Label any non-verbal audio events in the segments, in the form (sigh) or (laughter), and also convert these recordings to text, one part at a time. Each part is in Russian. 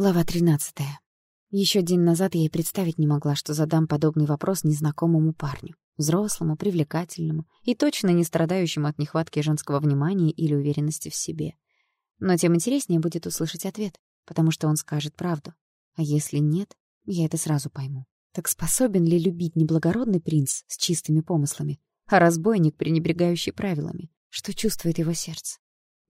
Глава 13. Еще день назад я и представить не могла, что задам подобный вопрос незнакомому парню. Взрослому, привлекательному и точно не страдающему от нехватки женского внимания или уверенности в себе. Но тем интереснее будет услышать ответ, потому что он скажет правду. А если нет, я это сразу пойму. Так способен ли любить неблагородный принц с чистыми помыслами, а разбойник, пренебрегающий правилами? Что чувствует его сердце?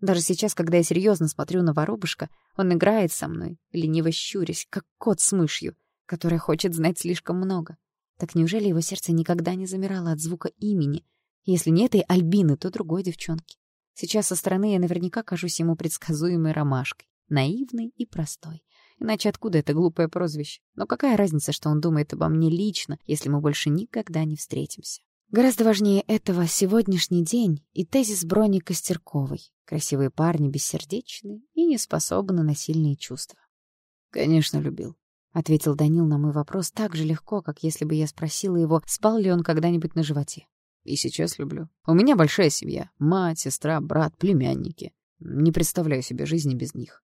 Даже сейчас, когда я серьезно смотрю на воробушка, он играет со мной, лениво щурясь, как кот с мышью, которая хочет знать слишком много. Так неужели его сердце никогда не замирало от звука имени? Если не этой Альбины, то другой девчонки. Сейчас со стороны я наверняка кажусь ему предсказуемой ромашкой, наивной и простой. Иначе откуда это глупое прозвище? Но какая разница, что он думает обо мне лично, если мы больше никогда не встретимся? Гораздо важнее этого сегодняшний день и тезис Брони Костерковой. Красивые парни бессердечны и не способны на сильные чувства. «Конечно, любил», — ответил Данил на мой вопрос так же легко, как если бы я спросила его, спал ли он когда-нибудь на животе. «И сейчас люблю. У меня большая семья. Мать, сестра, брат, племянники. Не представляю себе жизни без них».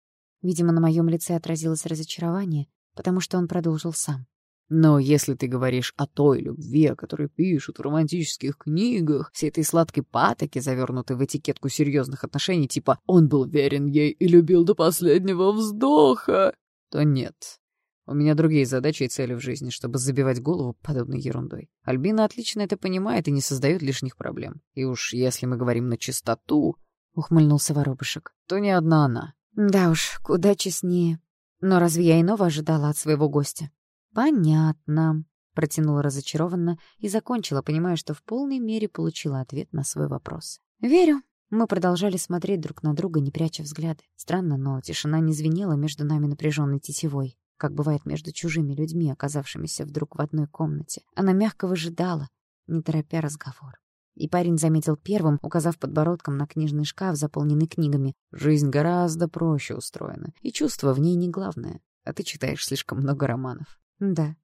Видимо, на моем лице отразилось разочарование, потому что он продолжил сам. Но если ты говоришь о той любви, о которой пишут в романтических книгах, всей этой сладкой патоке, завернутой в этикетку серьезных отношений, типа «он был верен ей и любил до последнего вздоха», то нет. У меня другие задачи и цели в жизни, чтобы забивать голову подобной ерундой. Альбина отлично это понимает и не создает лишних проблем. И уж если мы говорим на чистоту, — ухмыльнулся воробушек, — то не одна она. Да уж, куда честнее. Но разве я иного ожидала от своего гостя? «Понятно», — протянула разочарованно и закончила, понимая, что в полной мере получила ответ на свой вопрос. «Верю». Мы продолжали смотреть друг на друга, не пряча взгляды. Странно, но тишина не звенела между нами напряженной тетивой, как бывает между чужими людьми, оказавшимися вдруг в одной комнате. Она мягко выжидала, не торопя разговор. И парень заметил первым, указав подбородком на книжный шкаф, заполненный книгами. «Жизнь гораздо проще устроена, и чувство в ней не главное. А ты читаешь слишком много романов». «Да».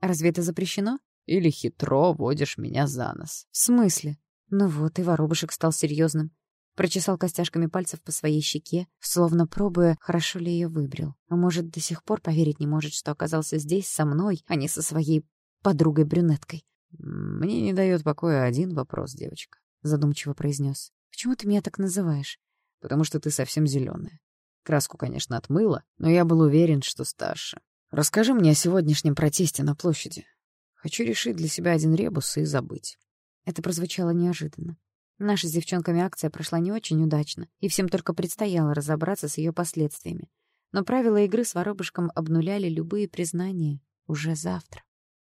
«Разве это запрещено?» «Или хитро водишь меня за нос». «В смысле?» Ну вот, и воробушек стал серьезным. Прочесал костяшками пальцев по своей щеке, словно пробуя, хорошо ли ее выбрил. А может, до сих пор поверить не может, что оказался здесь со мной, а не со своей подругой-брюнеткой. «Мне не дает покоя один вопрос, девочка», — задумчиво произнес. «Почему ты меня так называешь?» «Потому что ты совсем зеленая. Краску, конечно, отмыла, но я был уверен, что старше. Расскажи мне о сегодняшнем протесте на площади. Хочу решить для себя один ребус и забыть. Это прозвучало неожиданно. Наша с девчонками акция прошла не очень удачно, и всем только предстояло разобраться с ее последствиями. Но правила игры с воробушком обнуляли любые признания уже завтра.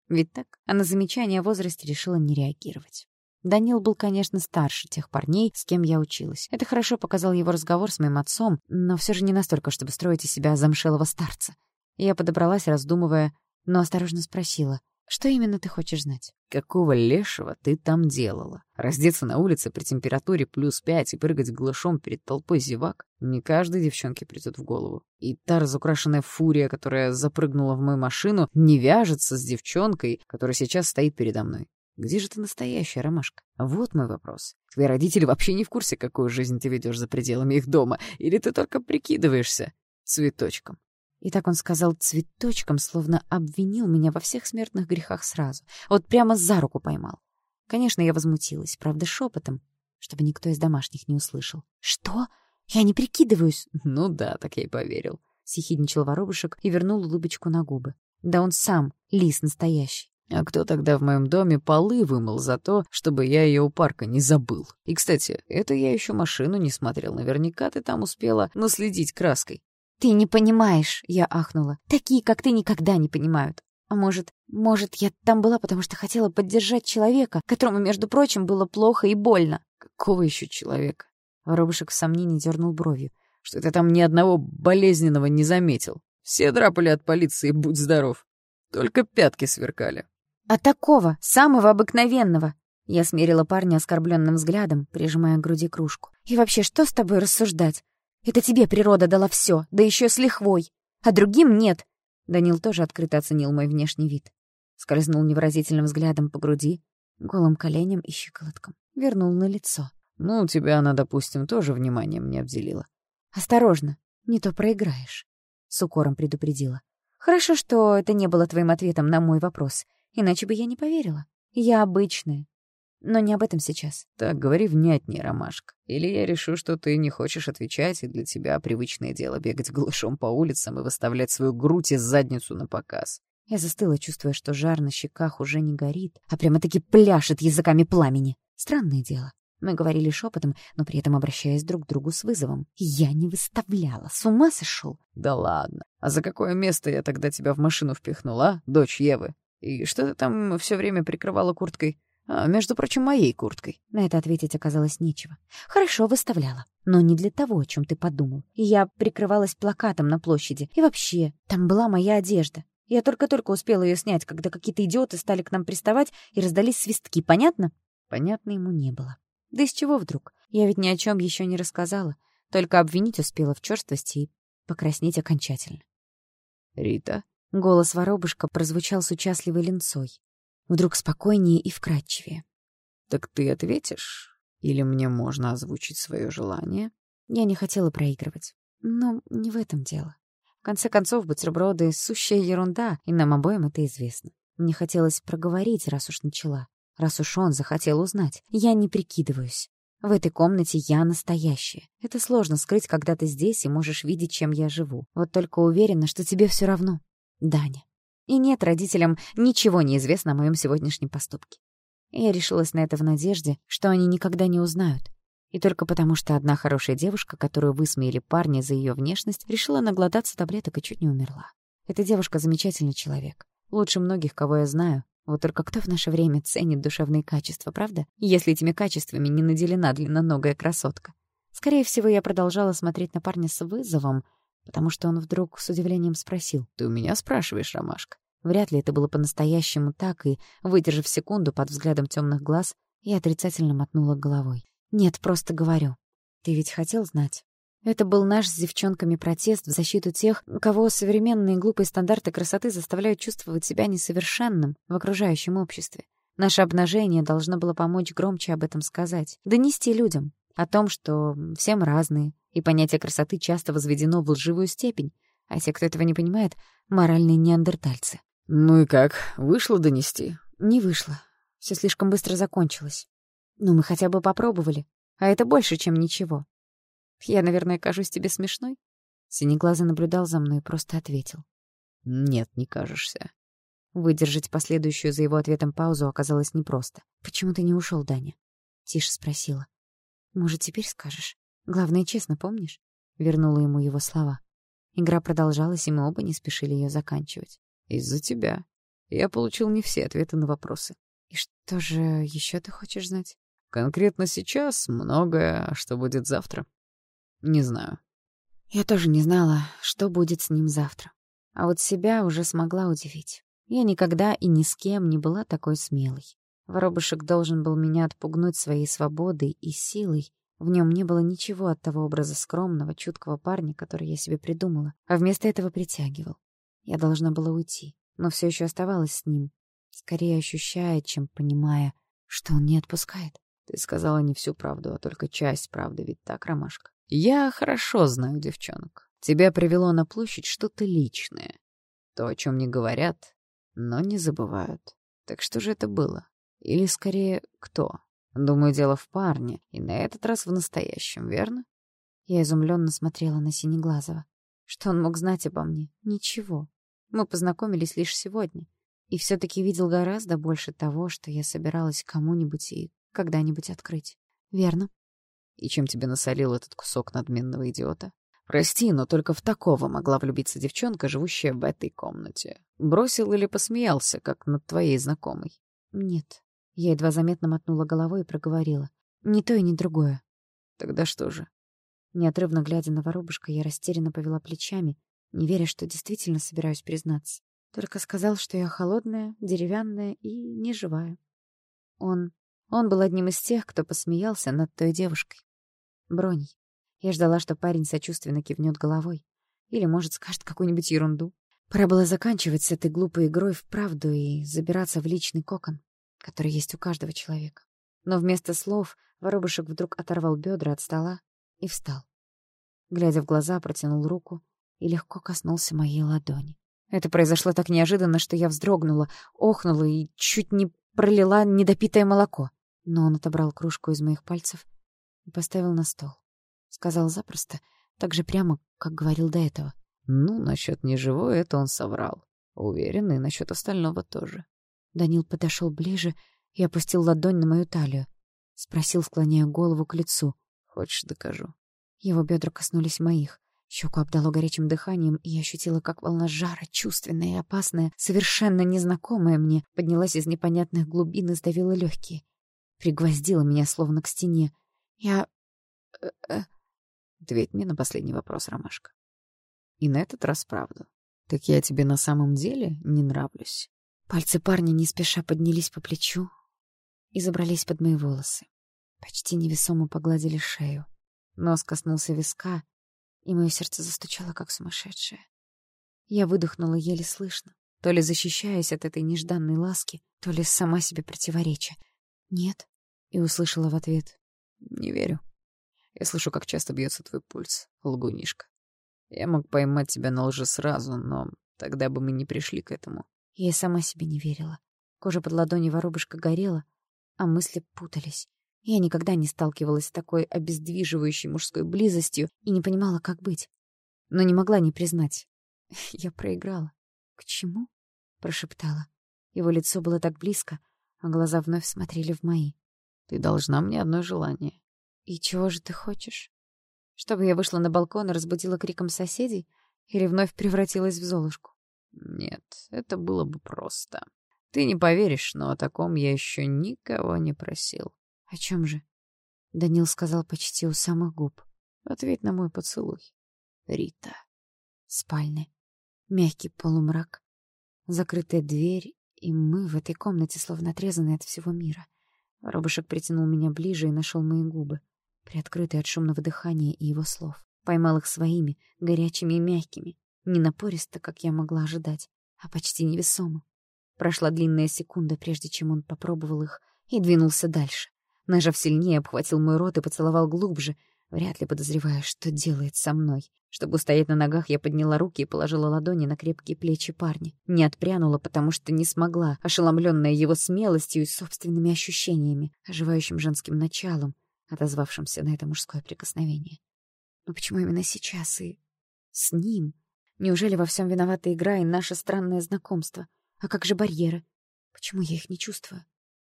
Ведь так? А на замечание о возрасте решила не реагировать. Данил был, конечно, старше тех парней, с кем я училась. Это хорошо показал его разговор с моим отцом, но все же не настолько, чтобы строить из себя замшелого старца. Я подобралась, раздумывая, но осторожно спросила, что именно ты хочешь знать? Какого лешего ты там делала? Раздеться на улице при температуре плюс пять и прыгать глышом перед толпой зевак? Не каждой девчонке придет в голову. И та разукрашенная фурия, которая запрыгнула в мою машину, не вяжется с девчонкой, которая сейчас стоит передо мной. Где же ты настоящая, Ромашка? Вот мой вопрос. Твои родители вообще не в курсе, какую жизнь ты ведешь за пределами их дома, или ты только прикидываешься цветочком? И так он сказал цветочком, словно обвинил меня во всех смертных грехах сразу. Вот прямо за руку поймал. Конечно, я возмутилась, правда, шепотом, чтобы никто из домашних не услышал. «Что? Я не прикидываюсь!» «Ну да, так я и поверил», — съехидничал воробушек и вернул улыбочку на губы. «Да он сам, лис настоящий». А кто тогда в моем доме полы вымыл за то, чтобы я ее у парка не забыл? И, кстати, это я еще машину не смотрел. Наверняка ты там успела наследить краской. «Ты не понимаешь», — я ахнула. «Такие, как ты, никогда не понимают. А может, может, я там была, потому что хотела поддержать человека, которому, между прочим, было плохо и больно?» «Какого еще человека?» Воробушек в сомнении дернул бровью. «Что ты там ни одного болезненного не заметил. Все драпали от полиции, будь здоров. Только пятки сверкали». «А такого, самого обыкновенного!» Я смерила парня оскорбленным взглядом, прижимая к груди кружку. «И вообще, что с тобой рассуждать? Это тебе природа дала все, да еще с лихвой. А другим нет. Данил тоже открыто оценил мой внешний вид. Скользнул невыразительным взглядом по груди, голым коленям и щиколоткам. Вернул на лицо. «Ну, тебя она, допустим, тоже вниманием не обделила». «Осторожно, не то проиграешь». с укором предупредила. «Хорошо, что это не было твоим ответом на мой вопрос, иначе бы я не поверила. Я обычная. Но не об этом сейчас. Так, говори внятнее, Ромашка. Или я решу, что ты не хочешь отвечать, и для тебя привычное дело бегать голышом по улицам и выставлять свою грудь и задницу на показ. Я застыла, чувствуя, что жар на щеках уже не горит, а прямо-таки пляшет языками пламени. Странное дело. Мы говорили шепотом, но при этом обращаясь друг к другу с вызовом. Я не выставляла, с ума сошел. Да ладно. А за какое место я тогда тебя в машину впихнула, дочь Евы? И что ты там все время прикрывала курткой? А, между прочим, моей курткой. На это ответить оказалось нечего. Хорошо, выставляла. Но не для того, о чем ты подумал. Я прикрывалась плакатом на площади. И вообще, там была моя одежда. Я только-только успела ее снять, когда какие-то идиоты стали к нам приставать и раздались свистки. Понятно? Понятно ему не было. Да из чего вдруг? Я ведь ни о чем еще не рассказала. Только обвинить успела в черствости и покраснеть окончательно. «Рита?» Голос воробушка прозвучал с участливой линцой вдруг спокойнее и вкрадчивее. «Так ты ответишь? Или мне можно озвучить свое желание?» Я не хотела проигрывать. Но не в этом дело. В конце концов, бутерброды — сущая ерунда, и нам обоим это известно. Мне хотелось проговорить, раз уж начала. Раз уж он захотел узнать. Я не прикидываюсь. В этой комнате я настоящая. Это сложно скрыть, когда ты здесь и можешь видеть, чем я живу. Вот только уверена, что тебе все равно. Даня. И нет, родителям ничего не известно о моем сегодняшнем поступке. Я решилась на это в надежде, что они никогда не узнают. И только потому, что одна хорошая девушка, которую высмеяли парни за ее внешность, решила наглотаться таблеток и чуть не умерла. Эта девушка — замечательный человек. Лучше многих, кого я знаю. Вот только кто в наше время ценит душевные качества, правда? Если этими качествами не наделена длинноногая красотка. Скорее всего, я продолжала смотреть на парня с вызовом, потому что он вдруг с удивлением спросил. «Ты у меня спрашиваешь, Ромашка?» Вряд ли это было по-настоящему так, и, выдержав секунду под взглядом темных глаз, я отрицательно мотнула головой. «Нет, просто говорю. Ты ведь хотел знать?» Это был наш с девчонками протест в защиту тех, кого современные глупые стандарты красоты заставляют чувствовать себя несовершенным в окружающем обществе. Наше обнажение должно было помочь громче об этом сказать, донести людям о том, что все мы разные, и понятие красоты часто возведено в лживую степень, а те, кто этого не понимает, — моральные неандертальцы. «Ну и как? Вышло донести?» «Не вышло. Все слишком быстро закончилось. Но мы хотя бы попробовали, а это больше, чем ничего. Я, наверное, кажусь тебе смешной?» Синеглазый наблюдал за мной и просто ответил. «Нет, не кажешься». Выдержать последующую за его ответом паузу оказалось непросто. «Почему ты не ушел, Даня?» Тише спросила. «Может, теперь скажешь? Главное, честно помнишь?» Вернула ему его слова. Игра продолжалась, и мы оба не спешили ее заканчивать. Из-за тебя. Я получил не все ответы на вопросы. И что же еще ты хочешь знать? Конкретно сейчас многое, а что будет завтра? Не знаю. Я тоже не знала, что будет с ним завтра. А вот себя уже смогла удивить. Я никогда и ни с кем не была такой смелой. Воробушек должен был меня отпугнуть своей свободой и силой. В нем не было ничего от того образа скромного, чуткого парня, который я себе придумала, а вместо этого притягивал. Я должна была уйти, но все еще оставалась с ним, скорее ощущая, чем понимая, что он не отпускает. Ты сказала не всю правду, а только часть правды, ведь так, Ромашка? Я хорошо знаю девчонок. Тебя привело на площадь что-то личное. То, о чем не говорят, но не забывают. Так что же это было? Или, скорее, кто? Думаю, дело в парне, и на этот раз в настоящем, верно? Я изумленно смотрела на Синеглазого. Что он мог знать обо мне? Ничего. Мы познакомились лишь сегодня. И все таки видел гораздо больше того, что я собиралась кому-нибудь и когда-нибудь открыть. Верно. И чем тебе насолил этот кусок надменного идиота? Прости, но только в такого могла влюбиться девчонка, живущая в этой комнате. Бросил или посмеялся, как над твоей знакомой? Нет. Я едва заметно мотнула головой и проговорила. Ни то и ни другое. Тогда что же? Неотрывно глядя на воробушка, я растерянно повела плечами, не веря, что действительно собираюсь признаться. Только сказал, что я холодная, деревянная и неживая. Он... он был одним из тех, кто посмеялся над той девушкой. Броней. Я ждала, что парень сочувственно кивнет головой. Или, может, скажет какую-нибудь ерунду. Пора было заканчивать с этой глупой игрой в правду и забираться в личный кокон, который есть у каждого человека. Но вместо слов воробушек вдруг оторвал бедра от стола и встал. Глядя в глаза, протянул руку и легко коснулся моей ладони. Это произошло так неожиданно, что я вздрогнула, охнула и чуть не пролила недопитое молоко. Но он отобрал кружку из моих пальцев и поставил на стол. Сказал запросто, так же прямо, как говорил до этого. «Ну, насчет неживой это он соврал. Уверен, и насчет остального тоже». Данил подошел ближе и опустил ладонь на мою талию. Спросил, склоняя голову к лицу. «Хочешь, докажу?» Его бедра коснулись моих. Щеку обдало горячим дыханием, и я ощутила, как волна жара, чувственная и опасная, совершенно незнакомая мне, поднялась из непонятных глубин и сдавила легкие. Пригвоздила меня словно к стене. Я... Э -э... Ответь мне на последний вопрос, Ромашка. И на этот раз правду. Так я тебе на самом деле не нравлюсь. Пальцы парня не спеша поднялись по плечу и забрались под мои волосы. Почти невесомо погладили шею. Нос коснулся виска, и мое сердце застучало, как сумасшедшее. Я выдохнула еле слышно, то ли защищаясь от этой нежданной ласки, то ли сама себе противореча. «Нет», — и услышала в ответ. «Не верю. Я слышу, как часто бьется твой пульс, лгунишка. Я мог поймать тебя на лжи сразу, но тогда бы мы не пришли к этому». Я и сама себе не верила. Кожа под ладонью воробушка горела, а мысли путались. Я никогда не сталкивалась с такой обездвиживающей мужской близостью и не понимала, как быть. Но не могла не признать. (laughs) Я проиграла. «К чему?» — прошептала. Его лицо было так близко, а глаза вновь смотрели в мои. «Ты должна мне одно желание». «И чего же ты хочешь? Чтобы я вышла на балкон и разбудила криком соседей? Или вновь превратилась в Золушку?» «Нет, это было бы просто. Ты не поверишь, но о таком я еще никого не просил. «О чем же?» Данил сказал почти у самых губ. «Ответь на мой поцелуй, Рита». Спальня. Мягкий полумрак. Закрытая дверь, и мы в этой комнате словно отрезаны от всего мира. Робышек притянул меня ближе и нашел мои губы, приоткрытые от шумного дыхания и его слов. Поймал их своими, горячими и мягкими. Не напористо, как я могла ожидать, а почти невесомо. Прошла длинная секунда, прежде чем он попробовал их и двинулся дальше. Нажав сильнее, обхватил мой рот и поцеловал глубже, вряд ли подозревая, что делает со мной. Чтобы устоять на ногах, я подняла руки и положила ладони на крепкие плечи парня. Не отпрянула, потому что не смогла, ошеломленная его смелостью и собственными ощущениями, оживающим женским началом, отозвавшимся на это мужское прикосновение. Но почему именно сейчас и с ним? Неужели во всем виновата игра и наше странное знакомство? А как же барьеры? Почему я их не чувствую?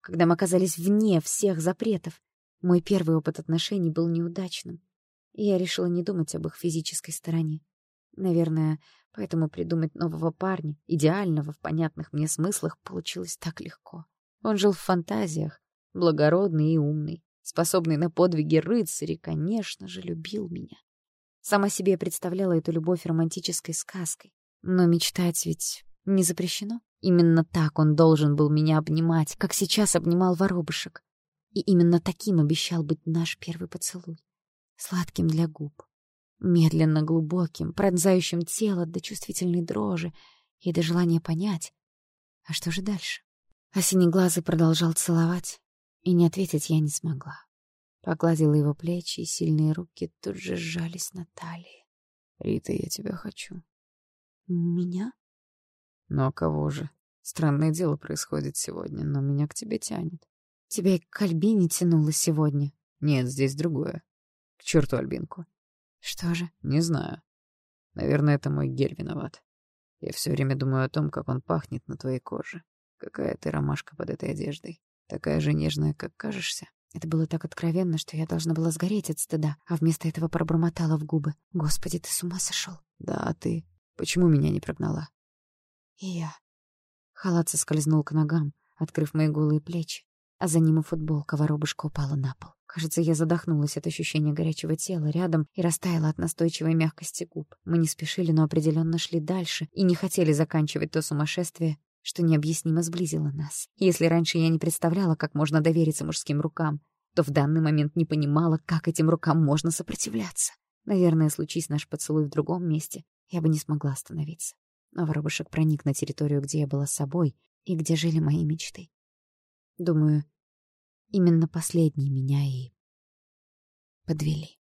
когда мы оказались вне всех запретов. Мой первый опыт отношений был неудачным, и я решила не думать об их физической стороне. Наверное, поэтому придумать нового парня, идеального в понятных мне смыслах, получилось так легко. Он жил в фантазиях, благородный и умный, способный на подвиги рыцарь и, конечно же, любил меня. Сама себе представляла эту любовь романтической сказкой. Но мечтать ведь не запрещено. Именно так он должен был меня обнимать, как сейчас обнимал воробышек. И именно таким обещал быть наш первый поцелуй. Сладким для губ, медленно глубоким, пронзающим тело до чувствительной дрожи и до желания понять, а что же дальше? А синеглазый продолжал целовать, и не ответить я не смогла. Погладила его плечи, и сильные руки тут же сжались на талии. «Рита, я тебя хочу». «Меня?» Ну а кого же? Странное дело происходит сегодня, но меня к тебе тянет. Тебя и к Альбине тянуло сегодня. Нет, здесь другое. К черту Альбинку. Что же? Не знаю. Наверное, это мой гель виноват. Я все время думаю о том, как он пахнет на твоей коже. Какая ты ромашка под этой одеждой. Такая же нежная, как кажешься. Это было так откровенно, что я должна была сгореть от стыда, а вместо этого пробормотала в губы. «Господи, ты с ума сошел?» «Да, а ты? Почему меня не прогнала?» И я. Халат соскользнул к ногам, открыв мои голые плечи, а за ним и футболка воробушка упала на пол. Кажется, я задохнулась от ощущения горячего тела рядом и растаяла от настойчивой мягкости губ. Мы не спешили, но определенно шли дальше и не хотели заканчивать то сумасшествие, что необъяснимо сблизило нас. Если раньше я не представляла, как можно довериться мужским рукам, то в данный момент не понимала, как этим рукам можно сопротивляться. Наверное, случись наш поцелуй в другом месте, я бы не смогла остановиться. А воробушек проник на территорию, где я была собой и где жили мои мечты. Думаю, именно последние меня и подвели.